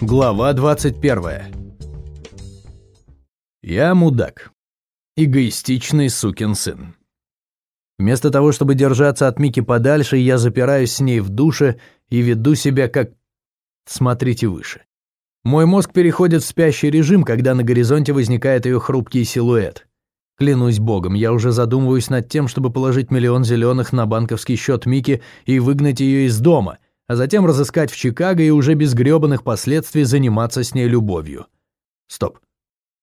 Глава 21. Я мудак. Эгоистичный сукин сын. Вместо того, чтобы держаться от Мики подальше, я запираюсь с ней в душе и веду себя как... Смотрите выше. Мой мозг переходит в спящий режим, когда на горизонте возникает ее хрупкий силуэт. Клянусь богом, я уже задумываюсь над тем, чтобы положить миллион зеленых на банковский счет Мики и выгнать ее из дома, а затем разыскать в Чикаго и уже без грёбаных последствий заниматься с ней любовью. Стоп.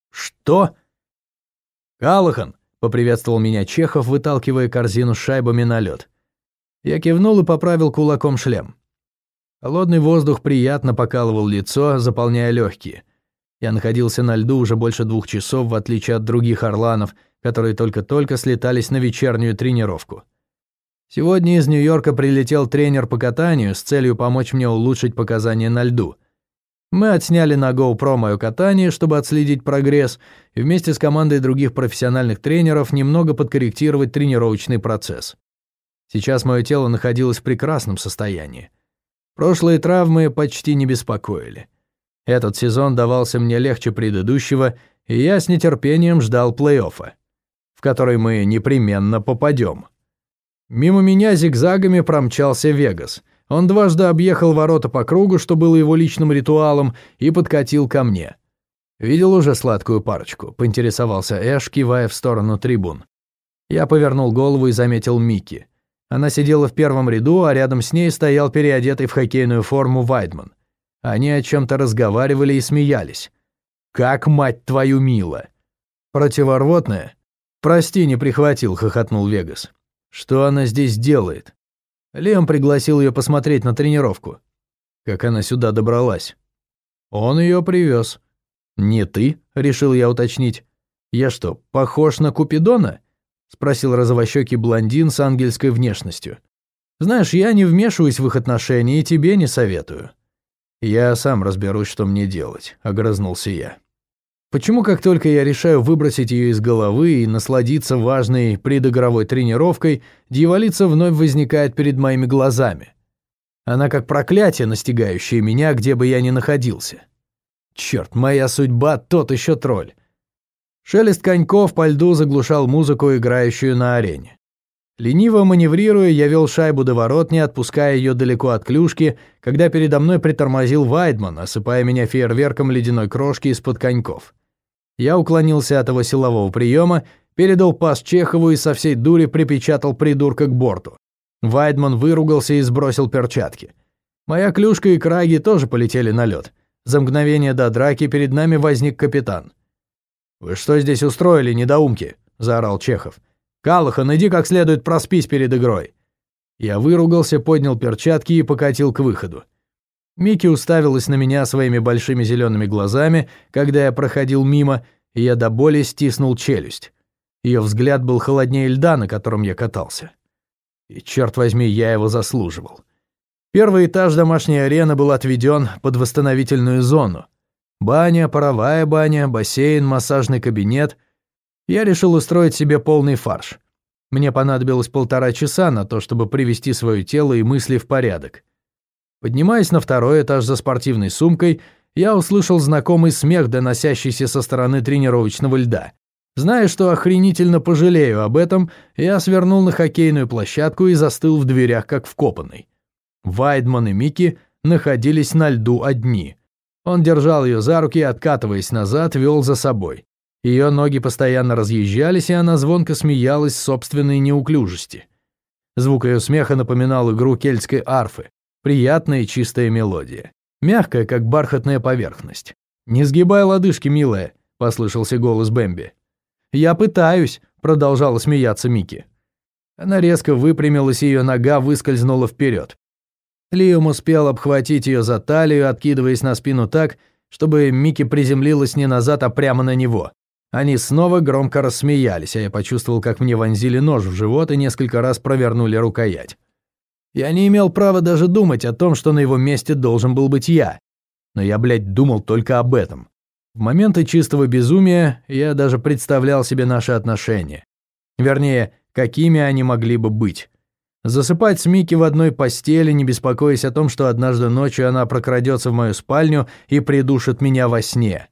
Что? Калахан, поприветствовал меня Чехов, выталкивая корзину с шайбами на лед. Я кивнул и поправил кулаком шлем. Холодный воздух приятно покалывал лицо, заполняя легкие. Я находился на льду уже больше двух часов, в отличие от других орланов, которые только-только слетались на вечернюю тренировку. Сегодня из Нью-Йорка прилетел тренер по катанию с целью помочь мне улучшить показания на льду. Мы отсняли на GoPro мое катание, чтобы отследить прогресс, и вместе с командой других профессиональных тренеров немного подкорректировать тренировочный процесс. Сейчас мое тело находилось в прекрасном состоянии. Прошлые травмы почти не беспокоили. Этот сезон давался мне легче предыдущего, и я с нетерпением ждал плей-оффа, в который мы непременно попадем. Мимо меня зигзагами промчался Вегас. Он дважды объехал ворота по кругу, что было его личным ритуалом, и подкатил ко мне. «Видел уже сладкую парочку?» — поинтересовался Эш, кивая в сторону трибун. Я повернул голову и заметил Микки. Она сидела в первом ряду, а рядом с ней стоял переодетый в хоккейную форму Вайдман. Они о чем-то разговаривали и смеялись. «Как, мать твою, мило!» «Противорвотная?» «Прости, не прихватил», — хохотнул Вегас. «Что она здесь делает?» Лем пригласил ее посмотреть на тренировку. Как она сюда добралась? Он ее привез. «Не ты?» — решил я уточнить. «Я что, похож на Купидона?» — спросил розовощекий блондин с ангельской внешностью. «Знаешь, я не вмешиваюсь в их отношения и тебе не советую. «Я сам разберусь, что мне делать», — огрызнулся я. Почему как только я решаю выбросить ее из головы и насладиться важной предыгровой тренировкой, дьяволица вновь возникает перед моими глазами? Она как проклятие, настигающее меня, где бы я ни находился. Черт, моя судьба тот еще тролль. Шелест коньков по льду заглушал музыку, играющую на арене. Лениво маневрируя, я вел шайбу до ворот, не отпуская ее далеко от клюшки, когда передо мной притормозил Вайдман, осыпая меня фейерверком ледяной крошки из-под коньков. Я уклонился от его силового приема, передал пас Чехову и со всей дури припечатал придурка к борту. Вайдман выругался и сбросил перчатки. Моя клюшка и краги тоже полетели на лед. За мгновение до драки перед нами возник капитан. «Вы что здесь устроили, недоумки?» – заорал Чехов. «Калахан, иди как следует проспись перед игрой». Я выругался, поднял перчатки и покатил к выходу. Микки уставилась на меня своими большими зелеными глазами, когда я проходил мимо, и я до боли стиснул челюсть. Ее взгляд был холоднее льда, на котором я катался. И, черт возьми, я его заслуживал. Первый этаж домашней арены был отведен под восстановительную зону. Баня, паровая баня, бассейн, массажный кабинет — я решил устроить себе полный фарш. Мне понадобилось полтора часа на то, чтобы привести свое тело и мысли в порядок. Поднимаясь на второй этаж за спортивной сумкой, я услышал знакомый смех, доносящийся со стороны тренировочного льда. Зная, что охренительно пожалею об этом, я свернул на хоккейную площадку и застыл в дверях, как вкопанный. Вайдман и Микки находились на льду одни. Он держал ее за руки и, откатываясь назад, вел за собой. Ее ноги постоянно разъезжались, и она звонко смеялась собственной неуклюжести. Звук ее смеха напоминал игру кельтской арфы. Приятная чистая мелодия. Мягкая, как бархатная поверхность. «Не сгибай лодыжки, милая», — послышался голос Бэмби. «Я пытаюсь», — продолжала смеяться Микки. Она резко выпрямилась, и ее нога выскользнула вперед. Лиам успел обхватить ее за талию, откидываясь на спину так, чтобы Микки приземлилась не назад, а прямо на него. Они снова громко рассмеялись, а я почувствовал, как мне вонзили нож в живот и несколько раз провернули рукоять. Я не имел права даже думать о том, что на его месте должен был быть я. Но я, блядь, думал только об этом. В моменты чистого безумия я даже представлял себе наши отношения. Вернее, какими они могли бы быть. Засыпать с Микки в одной постели, не беспокоясь о том, что однажды ночью она прокрадется в мою спальню и придушит меня во сне.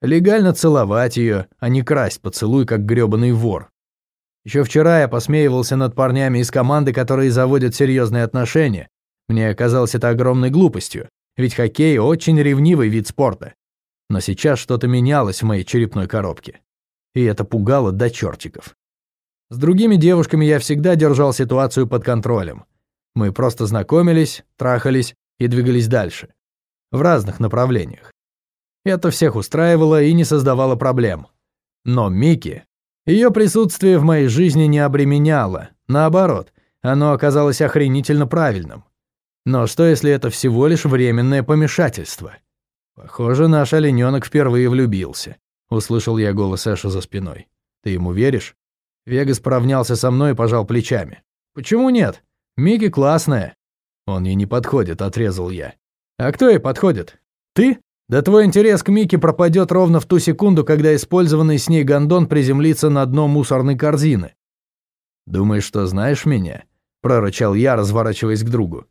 Легально целовать ее, а не красть поцелуй, как грёбаный вор. Еще вчера я посмеивался над парнями из команды, которые заводят серьезные отношения. Мне казалось это огромной глупостью, ведь хоккей – очень ревнивый вид спорта. Но сейчас что-то менялось в моей черепной коробке. И это пугало до чертиков. С другими девушками я всегда держал ситуацию под контролем. Мы просто знакомились, трахались и двигались дальше. В разных направлениях. Это всех устраивало и не создавало проблем. Но Мики, ее присутствие в моей жизни не обременяло. Наоборот, оно оказалось охренительно правильным. Но что, если это всего лишь временное помешательство? Похоже, наш олененок впервые влюбился. Услышал я голос Эша за спиной. Ты ему веришь? Вегас поравнялся со мной и пожал плечами. «Почему нет? Микки классная». «Он ей не подходит», — отрезал я. «А кто ей подходит? Ты? Да твой интерес к Микки пропадет ровно в ту секунду, когда использованный с ней гондон приземлится на дно мусорной корзины». «Думаешь, что знаешь меня?» — прорычал я, разворачиваясь к другу.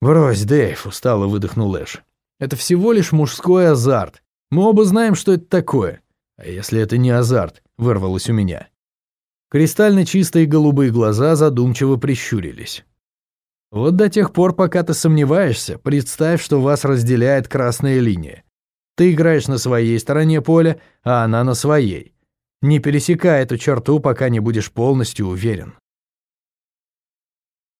«Брось, Дэйв», — устало выдохнул Эш. «Это всего лишь мужской азарт. Мы оба знаем, что это такое. А если это не азарт?» — вырвалось у меня. Кристально чистые голубые глаза задумчиво прищурились. Вот до тех пор, пока ты сомневаешься, представь, что вас разделяет красная линия. Ты играешь на своей стороне поля, а она на своей. Не пересекай эту черту, пока не будешь полностью уверен.